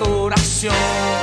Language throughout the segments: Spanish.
adoración.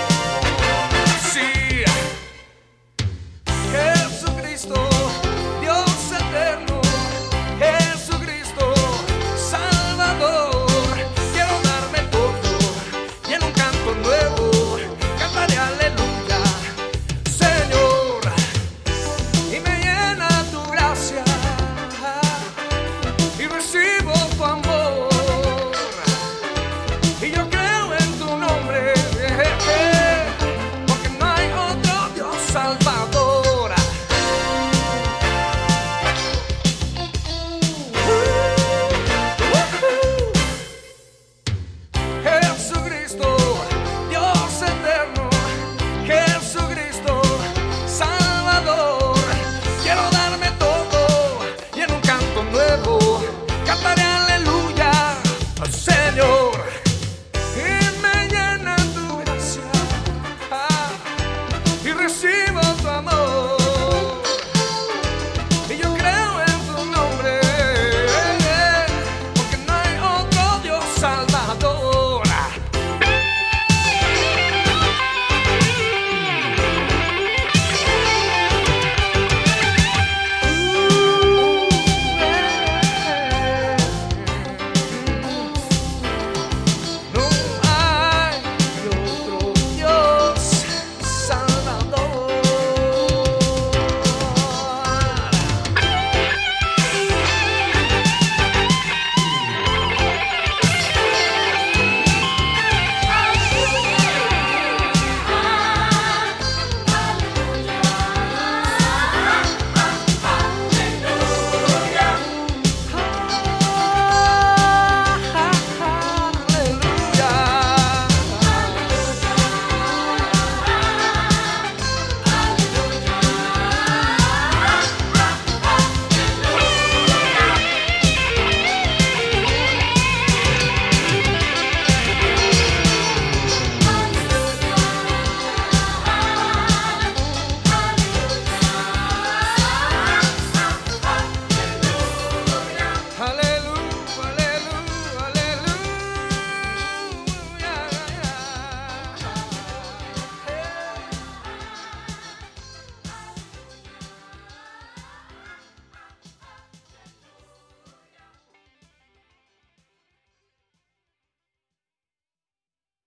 Daniel.